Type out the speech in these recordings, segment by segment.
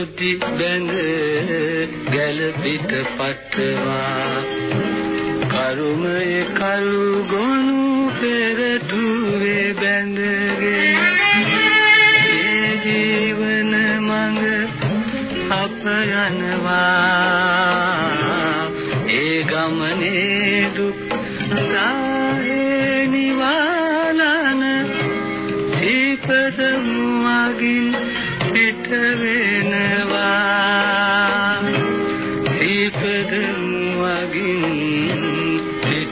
සිටි බැඳ ගැල පිට පටවා. කරුමය කලු ගොනු පෙරටුවේ බැඳගෙන මේ ජීවන මඟ අප යනවා. ඒ ගමනේ දුක් දාහේ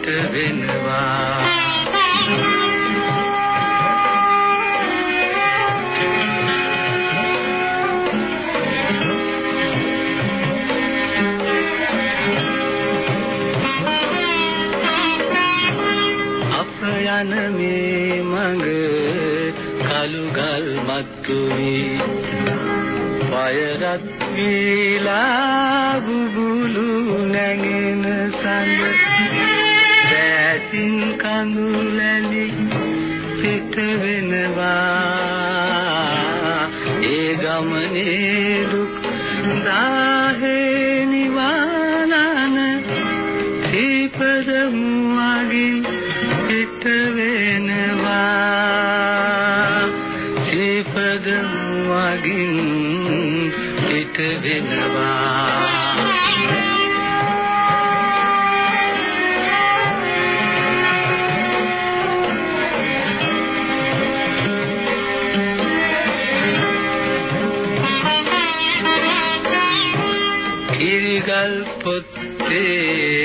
පිට වෙනවා යන මේ මඟ කලු ගල් මත්තු වී පයරත් වීලා බුබුලු නැගෙන සඳ දැසින් කඳුලැලි පිට වෙනවා. ඒ ගමනේ දුක් දාහේ නිවානන සීපද මුවගින් පිට වෙනවා. සීපද මුවගින් පිට වෙනවා. කිරිගල් පොත්තේ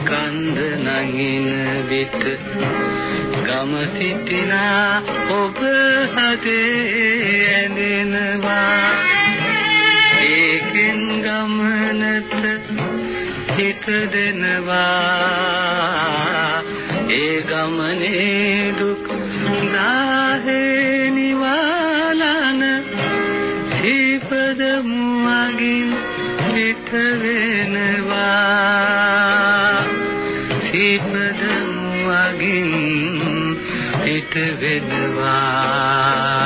කන්ද නගින විට ගම සිටිනා ඔබ හදේ ඇඳෙනවා. ඒකෙන් ගමනට හිත දෙනවා. ඒ ගමනේ දුක් දාහේ නිවාලන සීපද මුවගින් පිට වෙනවා සීපද මුවගින් පිට වෙනවා